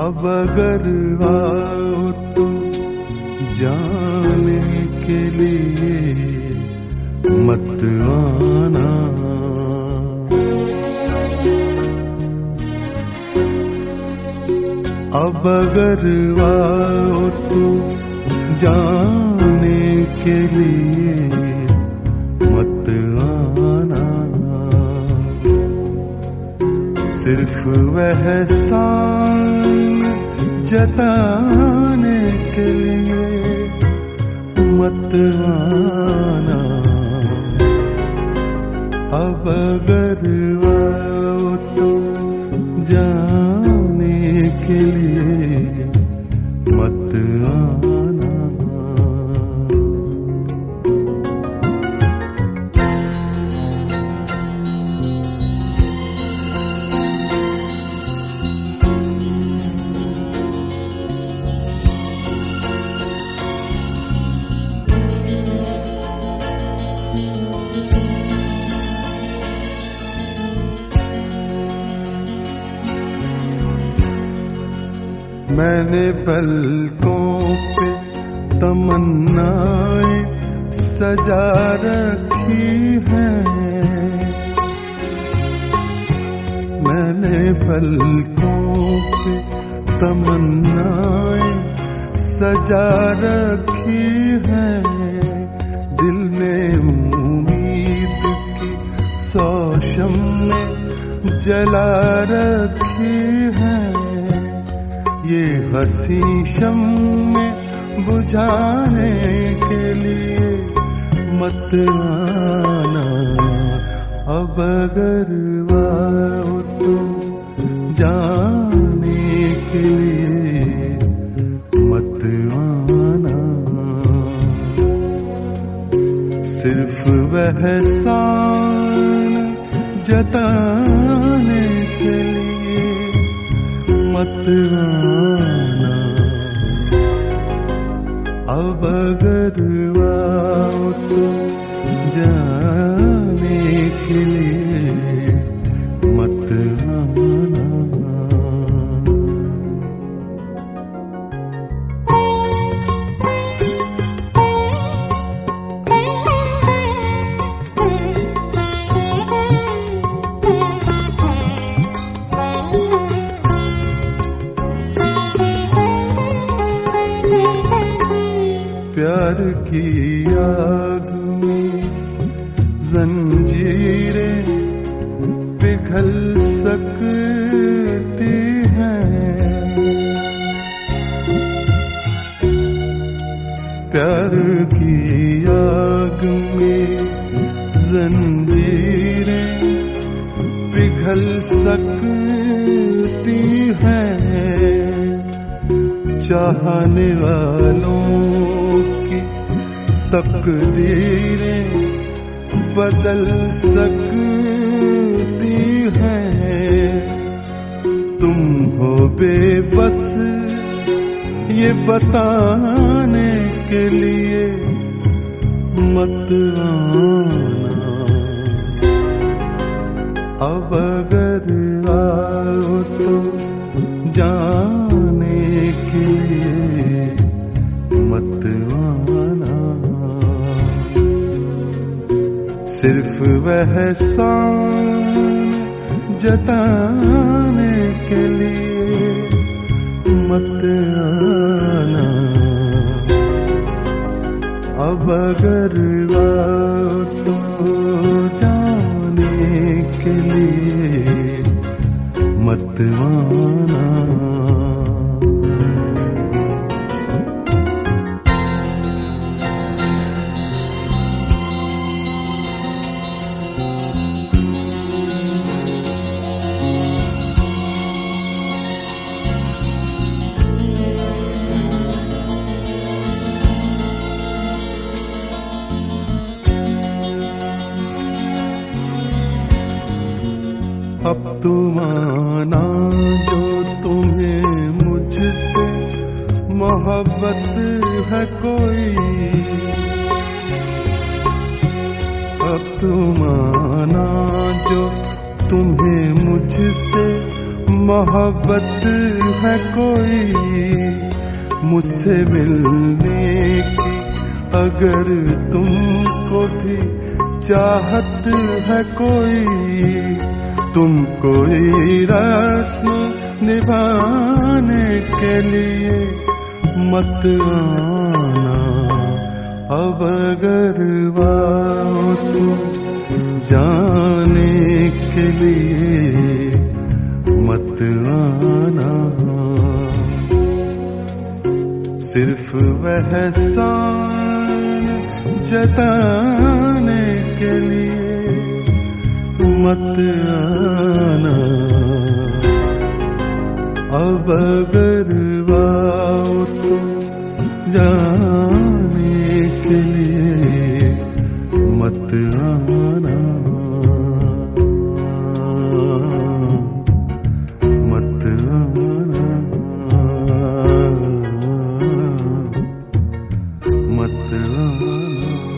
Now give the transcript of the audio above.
अब अगर आओ तो जाने के लिए मत आना। अब अगर आओ तो जाने के लिए सिर्फ़ वह जताने के लिए मत आना। अब अगर वो तो जाने के लिए मैंने पलकों पे तमन्नाएँ सजा रखी हैं। मैंने पलकों पे तमन्नाएँ सजा रखी हैं। दिल में उम्मीद की सौशम में जला रखी है। ये हसी शम में बुझाने के लिए मत आना। अब अगर आओ तो जाने के लिए मत आना। सिर्फ़ वह सान जताने के लिए मत आना अब अगर आओ तो जाने के लिए प्यार की आग में जंजीरें पिघल सकती हैं। प्यार की आग में जंजीरें पिघल सकती हैं। चाहने वालों की तकदीरें बदल सकती हैं। तुम हो बेबस ये बताने के लिए मत आना। सिर्फ़ वह जताने के लिए मत आना। अब अगर तो जाने के लिए मत आना। अब तुम आना जो तुम्हें मुझसे मोहब्बत है कोई। अब तुम आना जो तुम्हें मुझसे मोहब्बत है कोई। मुझसे मिलने की अगर तुमको भी चाहत है कोई। तुम कोई रस्म निभाने के लिए मत आना। अब अगर तुम जाने के लिए मत आना। सिर्फ़ वह सान जताने के लिए मत आना। अब अगर आओ तो जाने के लिए मत आना। मत आना। मत आना।